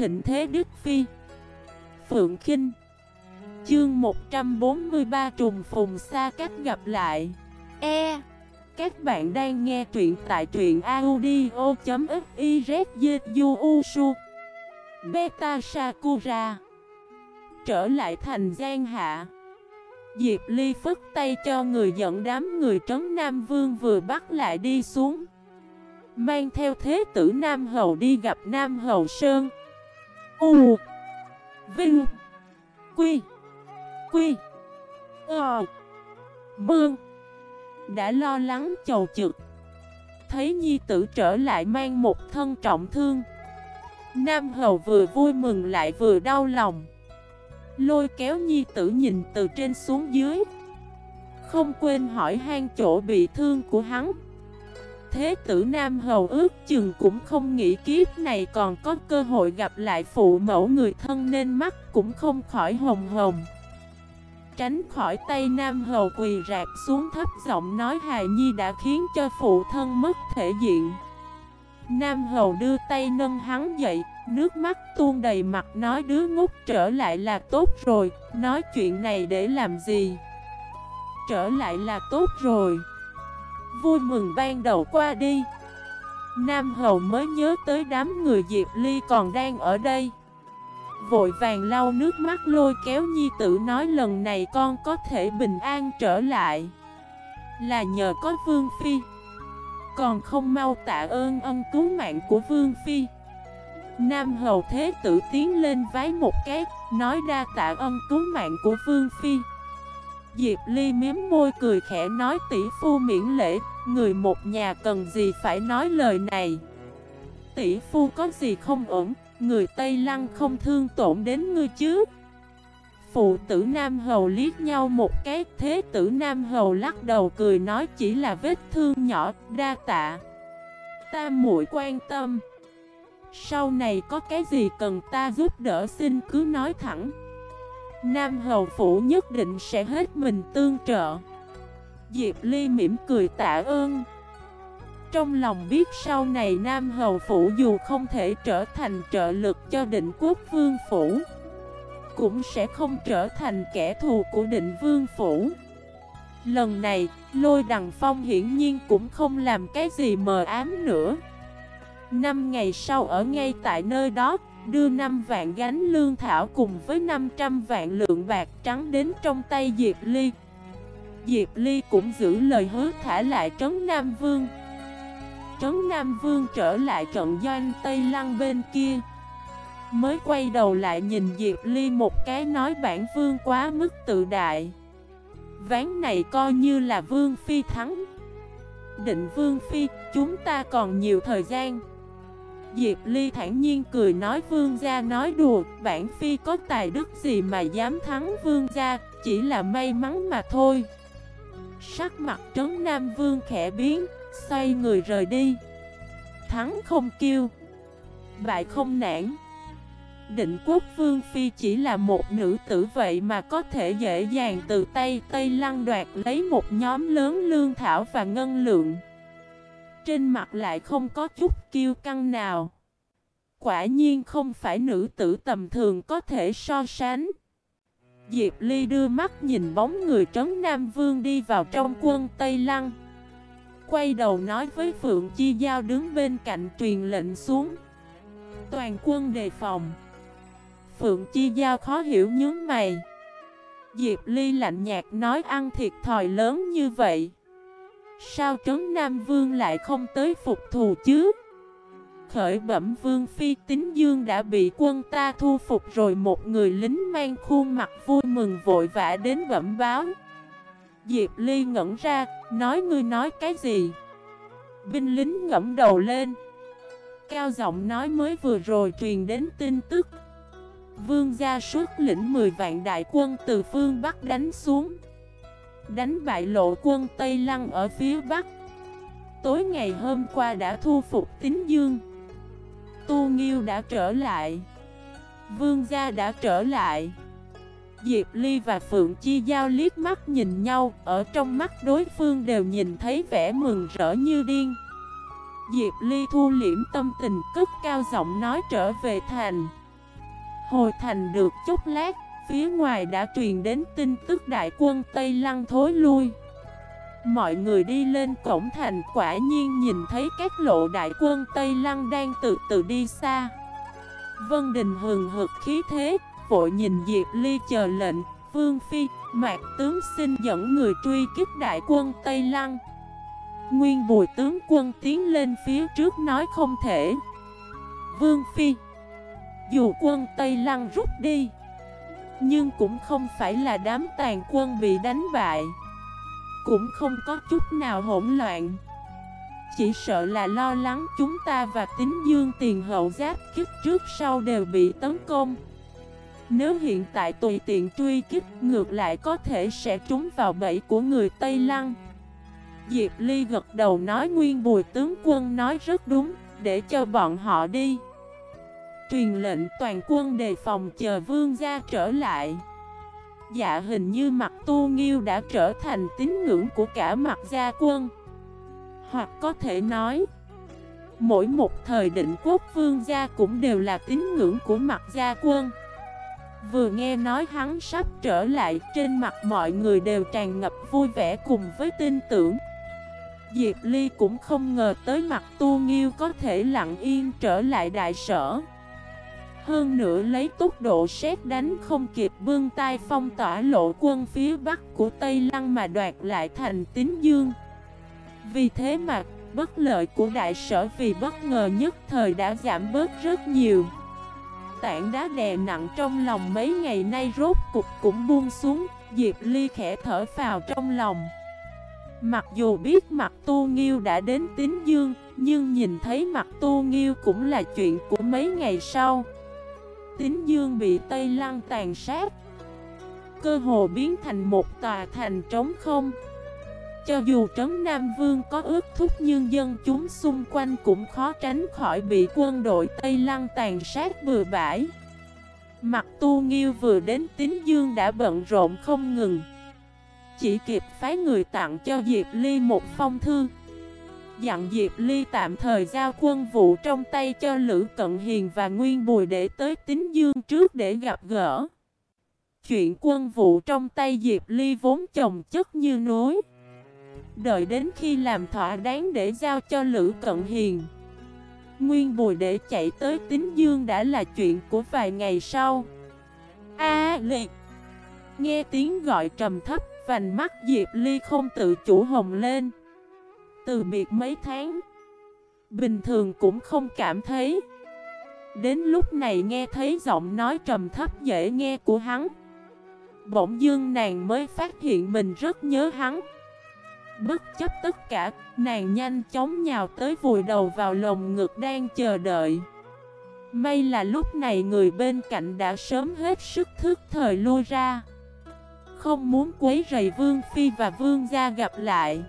thịnh thế Đức Phi. Phượng Kinh. Chương 143 trùng phùng xa cách gặp lại. E. Các bạn đang nghe truyện tại truyện audio.xyzu Beta Sakura. Trở lại thành Giang Hạ. Diệp Ly phức tay cho người dẫn đám người trấn Nam Vương vừa bắt lại đi xuống. Mang theo thế tử Nam Hầu đi gặp Nam Hầu Sơn. U, Vinh, Quy Quy Ờ Bương Đã lo lắng chầu trực. Thấy nhi tử trở lại mang một thân trọng thương. Nam Hầu vừa vui mừng lại vừa đau lòng. Lôi kéo nhi tử nhìn từ trên xuống dưới. Không quên hỏi han chỗ bị thương của hắn. Thế tử Nam Hầu ước chừng cũng không nghĩ kiếp này còn có cơ hội gặp lại phụ mẫu người thân nên mắt cũng không khỏi hồng hồng Tránh khỏi tay Nam Hầu quỳ rạc xuống thấp giọng nói hài nhi đã khiến cho phụ thân mất thể diện Nam Hầu đưa tay nâng hắn dậy, nước mắt tuôn đầy mặt nói đứa ngốc trở lại là tốt rồi, nói chuyện này để làm gì? Trở lại là tốt rồi. Vui mừng ban đầu qua đi. Nam Hầu mới nhớ tới đám người Diệp Ly còn đang ở đây. Vội vàng lau nước mắt lôi kéo nhi tử nói lần này con có thể bình an trở lại. Là nhờ có Vương Phi. Còn không mau tạ ơn ân cứu mạng của Vương Phi Nam Hầu Thế Tử tiến lên vái một cái Nói ra tạ ân cứu mạng của Vương Phi Diệp Ly miếm môi cười khẽ nói tỷ phu miễn lễ, Người một nhà cần gì phải nói lời này? Tỷ phu có gì không ổn, Người Tây Lăng không thương tổn đến ngươi chứ? Phụ tử Nam Hầu liếc nhau một cái, Thế tử Nam Hầu lắc đầu cười nói chỉ là vết thương nhỏ, đa tạ. Ta muội quan tâm. Sau này có cái gì cần ta giúp đỡ xin cứ nói thẳng. Nam Hầu Phủ nhất định sẽ hết mình tương trợ. Diệp Ly mỉm cười tạ ơn. Trong lòng biết sau này Nam Hầu Phủ dù không thể trở thành trợ lực cho định quốc vương phủ cũng sẽ không trở thành kẻ thù của định vương phủ. Lần này, lôi đằng phong hiển nhiên cũng không làm cái gì mờ ám nữa. Năm ngày sau ở ngay tại nơi đó, đưa 5 vạn gánh lương thảo cùng với 500 vạn lượng bạc trắng đến trong tay Diệp Ly. Diệp Ly cũng giữ lời hứa thả lại Trấn Nam Vương. Trấn Nam Vương trở lại trận doanh Tây Lăng bên kia Mới quay đầu lại nhìn Diệp Ly một cái nói bản vương quá mức tự đại. Ván này coi như là vương phi thắng. Định vương phi, chúng ta còn nhiều thời gian. Diệp Ly thản nhiên cười nói, vương gia nói đùa, Bản phi có tài đức gì mà dám thắng vương gia, Chỉ là may mắn mà thôi. Sắc mặt trấn Nam Vương khẽ biến, Xoay người rời đi. Thắng không kêu, Bại không nản. Định quốc vương phi chỉ là một nữ tử vậy mà có thể dễ dàng từ tay Tây Lăng đoạt lấy một nhóm lớn lương thảo và ngân lượng. Trên mặt lại không có chút kiêu căng nào. Quả nhiên không phải nữ tử tầm thường có thể so sánh. Diệp Ly đưa mắt nhìn bóng người trấn Nam Vương đi vào trong quân Tây Lăng. Quay đầu nói với Phượng Chi Giao đứng bên cạnh truyền lệnh xuống. Toàn quân đề phòng. Phượng Chi Giao khó hiểu nhướng mày Diệp Ly lạnh nhạt nói ăn thiệt thòi lớn như vậy Sao Trấn Nam Vương lại không tới phục thù chứ? Khởi bẩm Vương Phi Tính Dương đã bị quân ta thu phục rồi Một người lính mang khuôn mặt vui mừng vội vã đến bẩm báo. Diệp Ly ngẩn ra, nói ngươi nói cái gì? Binh lính ngẫm đầu lên. Cao giọng nói mới vừa rồi truyền đến tin tức. Vương gia xuất lĩnh 10 vạn đại quân từ phương Bắc đánh xuống. Đánh bại lộ quân Tây Lăng ở phía Bắc. Tối ngày hôm qua đã thu phục tín dương. Tu Nghiêu đã trở lại. Vương gia đã trở lại. Diệp Ly và Phượng Chi Giao liếc mắt nhìn nhau Ở trong mắt đối phương đều nhìn thấy vẻ mừng rỡ như điên. Diệp Ly thu liễm tâm tình cất cao giọng nói trở về thành. Hồi thành được chút lát, phía ngoài đã truyền đến tin tức đại quân Tây Lăng thối lui. Mọi người đi lên cổng thành quả nhiên nhìn thấy các lộ đại quân Tây Lăng đang từ từ đi xa. Vân Đình hừng hực khí thế, vội nhìn Diệp Ly chờ lệnh, Vương Phi, Mạc tướng xin dẫn người truy kích đại quân Tây Lăng. Nguyên bùi tướng quân tiến lên phía trước nói không thể. Vương Phi Dù quân Tây Lăng rút đi nhưng cũng không phải là đám tàn quân bị đánh bại. Cũng không có chút nào hỗn loạn. Chỉ sợ là lo lắng chúng ta và tính dương tiền hậu giáp kích trước sau đều bị tấn công. Nếu hiện tại tùy tiện truy kích, ngược lại có thể sẽ trúng vào bẫy của người Tây Lăng. Diệp Ly gật đầu nói nguyên bùi tướng quân nói rất đúng, Để cho bọn họ đi. Truyền lệnh toàn quân đề phòng chờ vương gia trở lại. Dạ hình như mặt tu nghiêu đã trở thành tín ngưỡng của cả mặt gia quân. Hoặc có thể nói, Mỗi một thời định quốc vương gia cũng đều là tín ngưỡng của mặt gia quân. Vừa nghe nói hắn sắp trở lại, Trên mặt mọi người đều tràn ngập vui vẻ cùng với tin tưởng. Diệp Ly cũng không ngờ tới mặt tu nghiêu có thể lặng yên trở lại đại sở hơn nữa lấy tốc độ xét đánh không kịp bương tay phong tỏa lộ quân phía bắc của Tây Lăng mà đoạt lại thành tín dương. Vì thế mà, bất lợi của đại sở vì bất ngờ nhất thời đã giảm bớt rất nhiều. Tảng đá đè nặng trong lòng mấy ngày nay rốt cục cũng buông xuống, Diệp Ly khẽ thở vào trong lòng. Mặc dù biết mặt tu nghiêu đã đến tín dương, nhưng nhìn thấy mặt tu nghiêu cũng là chuyện của mấy ngày sau. Tín Dương bị Tây Lăng tàn sát. Cơ hồ biến thành một tòa thành trống không. Cho dù Trấn Nam Vương có ước thúc nhưng dân chúng xung quanh cũng khó tránh khỏi bị quân đội Tây Lăng tàn sát bừa bãi. Mặt tu nghiêu vừa đến Tín Dương đã bận rộn không ngừng. Chỉ kịp phái người tặng cho Diệp Ly một phong thư dặn Diệp Ly tạm thời giao quân vụ trong tay cho Lữ Cận Hiền và Nguyên Bùi để tới Tín Dương trước để gặp gỡ. Chuyện quân vụ trong tay Diệp Ly vốn chồng chất như núi. Đợi đến khi làm thỏa đáng để giao cho Lữ Cận Hiền. Nguyên Bùi để chạy tới Tín Dương đã là chuyện của vài ngày sau. A liệt! Nghe tiếng gọi trầm thấp, vành mắt Diệp Ly không tự chủ hồng lên. Từ biệt mấy tháng. Bình thường cũng không cảm thấy. Đến lúc này nghe thấy giọng nói trầm thấp dễ nghe của hắn. Bỗng dương nàng mới phát hiện mình rất nhớ hắn. Bất chấp tất cả, nàng nhanh chóng nhào tới vùi đầu vào lồng ngực đang chờ đợi. May là lúc này người bên cạnh đã sớm hết sức thức thời lui ra. Không muốn quấy rầy Vương Phi và Vương gia gặp lại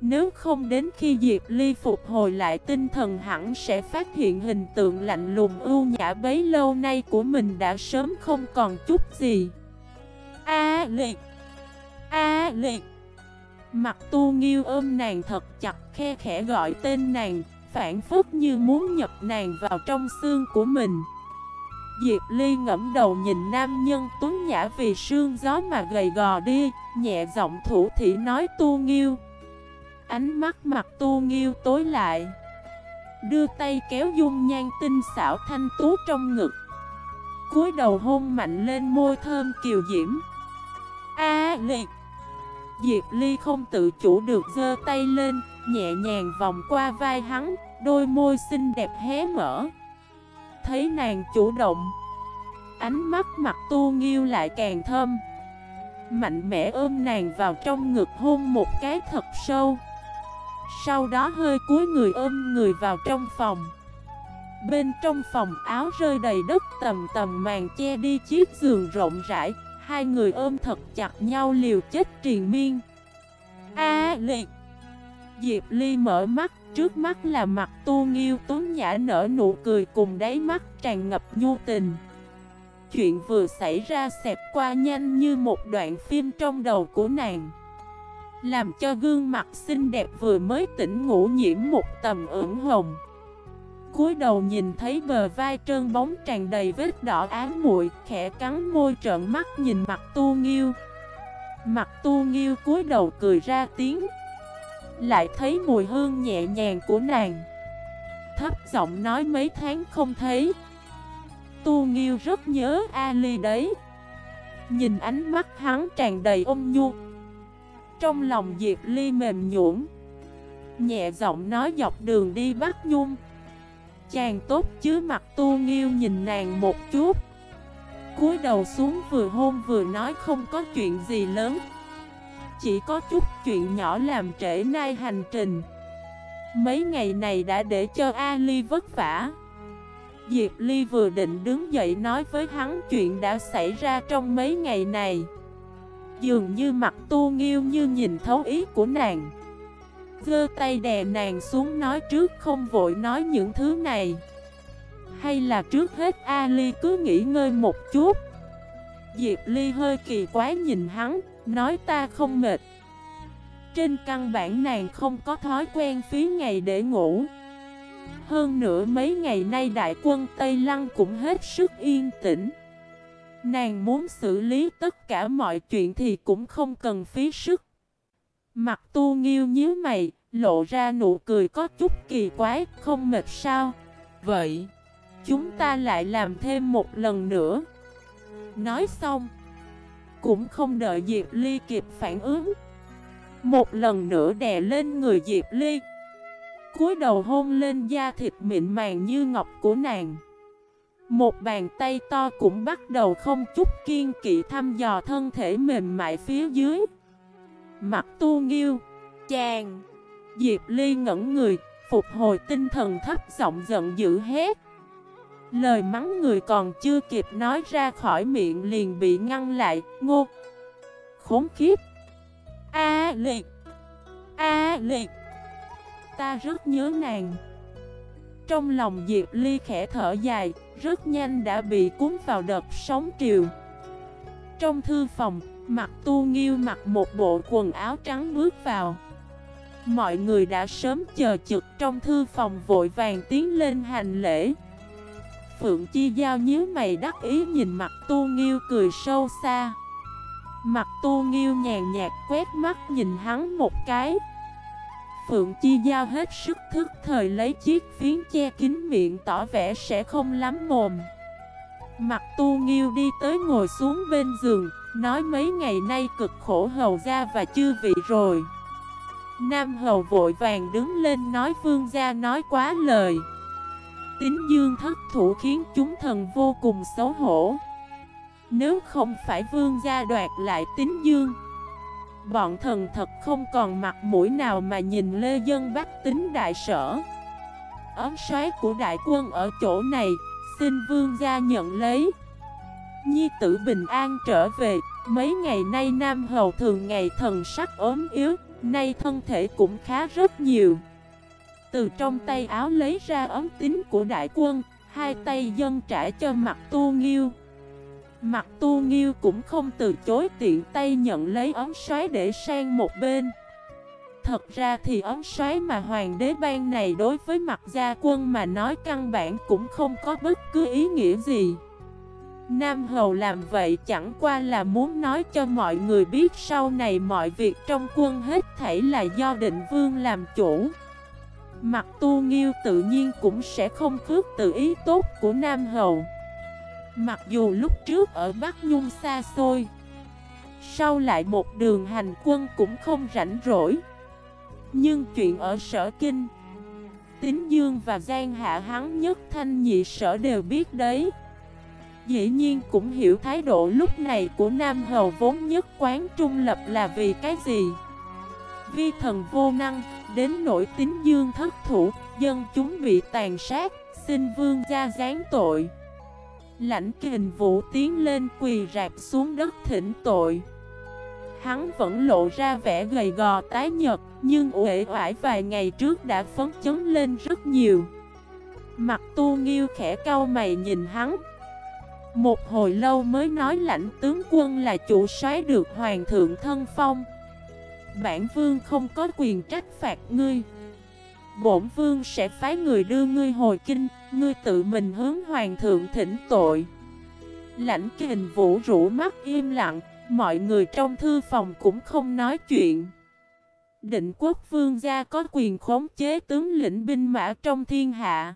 nếu không đến khi Diệp Ly phục hồi lại tinh thần hẳn sẽ phát hiện hình tượng lạnh lùng ưu nhã bấy lâu nay của mình đã sớm không còn chút gì. A liệt! A liệt! Mặt tu nghiêu ôm nàng thật chặt khe khẽ gọi tên nàng, phản phức như muốn nhập nàng vào trong xương của mình. Diệp Ly ngẫm đầu nhìn nam nhân tuấn nhã vì sương gió mà gầy gò đi, nhẹ giọng thủ thị nói tu nghiêu. Ánh mắt mặt tu nghiêu tối lại. Đưa tay kéo dung nhan tinh xảo thanh tú trong ngực. Cúi đầu hôn mạnh lên môi thơm kiều diễm. A liệt Diệp Ly không tự chủ được giơ tay lên, Nhẹ nhàng vòng qua vai hắn, Đôi môi xinh đẹp hé mở. Thấy nàng chủ động, Ánh mắt mặt tu nghiêu lại càng thơm. Mạnh mẽ ôm nàng vào trong ngực hôn một cái thật sâu sau đó hơi cúi người ôm người vào trong phòng. Bên trong phòng áo rơi đầy đất, tầm tầm màn che đi chiếc giường rộng rãi. Hai người ôm thật chặt nhau liều chết triền miên. A liệt Diệp Ly mở mắt, Trước mắt là mặt tu nghiêu tuấn nhã nở nụ cười cùng đáy mắt tràn ngập nhu tình. Chuyện vừa xảy ra xẹp qua nhanh như một đoạn phim trong đầu của nàng làm cho gương mặt xinh đẹp vừa mới tỉnh ngủ nhiễm một tầm ửng hồng cúi đầu nhìn thấy bờ vai trơn bóng tràn đầy vết đỏ ám muội, khẽ cắn môi trợn mắt nhìn mặt tu nghiêu. Mặt tu nghiêu cúi đầu cười ra tiếng. Lại thấy mùi hương nhẹ nhàng của nàng. Thấp giọng nói mấy tháng không thấy. Tu nghiêu rất nhớ Ali đấy. Nhìn ánh mắt hắn tràn đầy ôm nhu. Trong lòng Diệp Ly mềm nhũn, Nhẹ giọng nói dọc đường đi bắt nhung. Chàng tốt chứ mặt tu nghiêu nhìn nàng một chút. cúi đầu xuống vừa hôn vừa nói không có chuyện gì lớn. Chỉ có chút chuyện nhỏ làm trễ nay hành trình. Mấy ngày này đã để cho Ali vất vả. Diệp Ly vừa định đứng dậy nói với hắn chuyện đã xảy ra trong mấy ngày này. Dường như mặt tu nghiêu như nhìn thấu ý của nàng. Gơ tay đè nàng xuống nói trước không vội nói những thứ này. Hay là trước hết Ali cứ nghỉ ngơi một chút. Diệp Ly hơi kỳ quái nhìn hắn, Nói ta không mệt. Trên căn bản nàng không có thói quen phí ngày để ngủ. Hơn nữa mấy ngày nay đại quân Tây Lăng cũng hết sức yên tĩnh. Nàng muốn xử lý tất cả mọi chuyện thì cũng không cần phí sức Mặt tu nghiêu nhíu mày, lộ ra nụ cười có chút kỳ quái, không mệt sao? Vậy, chúng ta lại làm thêm một lần nữa. Nói xong, cũng không đợi Diệp Ly kịp phản ứng. Một lần nữa đè lên người Diệp Ly. cúi đầu hôn lên da thịt mịn màng như ngọc của nàng. Một bàn tay to cũng bắt đầu không chút kiên kỵ thăm dò thân thể mềm mại phía dưới. Mặt tu nghiêu, chàng, Diệp Ly ngẩn người, phục hồi tinh thần thấp giọng giận dữ hết. Lời mắng người còn chưa kịp nói ra khỏi miệng liền bị ngăn lại, ngô. Khốn khiếp. A liệt. A liệt. Ta rất nhớ nàng. Trong lòng Diệp Ly khẽ thở dài, rất nhanh đã bị cuốn vào đợt sóng triều. Trong thư phòng, Mặt tu nghiêu mặc một bộ quần áo trắng bước vào. Mọi người đã sớm chờ trực trong thư phòng vội vàng tiến lên hành lễ. Phượng Chi Giao nhíu mày đắc ý nhìn mặt tu nghiêu cười sâu xa. Mặt tu nghiêu nhàn nhạt quét mắt nhìn hắn một cái. Phượng Chi Giao hết sức thức thời lấy chiếc phiến che kín miệng tỏ vẻ sẽ không lắm mồm. Mặt tu nghiêu đi tới ngồi xuống bên giường, Nói mấy ngày nay cực khổ hầu gia và chư vị rồi. Nam hầu vội vàng đứng lên nói vương gia nói quá lời. Tính dương thất thủ khiến chúng thần vô cùng xấu hổ. Nếu không phải vương gia đoạt lại tính dương Bọn thần thật không còn mặt mũi nào mà nhìn lê dân bắt tính đại sở. Ấm xoáy của đại quân ở chỗ này, Xin vương gia nhận lấy. Nhi tử bình an trở về, Mấy ngày nay Nam Hầu thường ngày thần sắc ốm yếu, Nay thân thể cũng khá rất nhiều. Từ trong tay áo lấy ra ấm tính của đại quân, Hai tay dân trả cho mặt tu nghiêu. Mặt tu nghiêu cũng không từ chối tiện tay nhận lấy ống xoáy để sang một bên. Thật ra thì ống xoáy mà hoàng đế ban này đối với mặt gia quân mà nói căn bản cũng không có bất cứ ý nghĩa gì. Nam Hầu làm vậy chẳng qua là muốn nói cho mọi người biết sau này mọi việc trong quân hết thảy là do định vương làm chủ. Mặt tu nghiêu tự nhiên cũng sẽ không khước tự ý tốt của Nam Hầu. Mặc dù lúc trước ở Bắc Nhung xa xôi Sau lại một đường hành quân cũng không rảnh rỗi. Nhưng chuyện ở sở kinh Tín Dương và Giang Hạ hắn nhất thanh nhị sở đều biết đấy. Dĩ nhiên cũng hiểu thái độ lúc này của Nam Hầu vốn nhất quán trung lập là vì cái gì. Vi thần vô năng, đến nỗi tính dương thất thủ, dân chúng bị tàn sát, xin vương gia gián tội. Lãnh kình vũ tiến lên quỳ rạp xuống đất thỉnh tội. Hắn vẫn lộ ra vẻ gầy gò tái nhật Nhưng uể oải vài ngày trước đã phấn chấn lên rất nhiều. Mặt tu nghiêu khẽ cau mày nhìn hắn. Một hồi lâu mới nói lãnh tướng quân là chủ soái được hoàng thượng thân phong. Bản vương không có quyền trách phạt ngươi. Bổn vương sẽ phái người đưa ngươi hồi kinh, Ngươi tự mình hướng hoàng thượng thỉnh tội. Lãnh kình vũ rũ mắt im lặng, Mọi người trong thư phòng cũng không nói chuyện. Định quốc vương gia có quyền khống chế tướng lĩnh binh mã trong thiên hạ.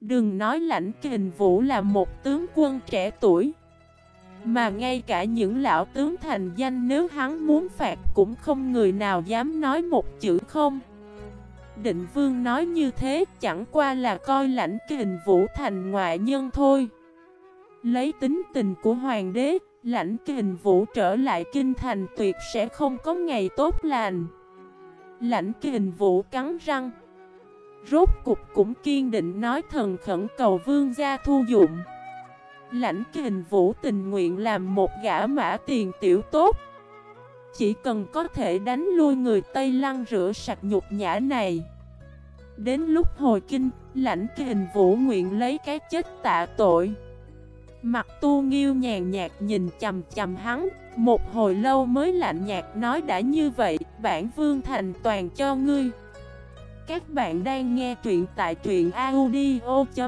Đừng nói lãnh kình vũ là một tướng quân trẻ tuổi, Mà ngay cả những lão tướng thành danh nếu hắn muốn phạt cũng không người nào dám nói một chữ không. Định vương nói như thế chẳng qua là coi lãnh kình vũ thành ngoại nhân thôi. Lấy tính tình của hoàng đế, lãnh kình vũ trở lại kinh thành tuyệt sẽ không có ngày tốt lành. Lãnh kình vũ cắn răng. Rốt cục cũng kiên định nói thần khẩn cầu vương gia thu dụng. Lãnh kình vũ tình nguyện làm một gã mã tiền tiểu tốt. Chỉ cần có thể đánh lui người Tây Lăng rửa sạch nhục nhã này. Đến lúc hồi kinh, lãnh kình vũ nguyện lấy cái chết tạ tội. Mặt tu nghiêu nhàn nhạt nhìn chầm chầm hắn Một hồi lâu mới lạnh nhạt nói đã như vậy Bản vương thành toàn cho ngươi. Các bạn đang nghe truyện tại truyện audio.fif